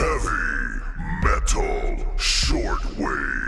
Heavy Metal Shortwave.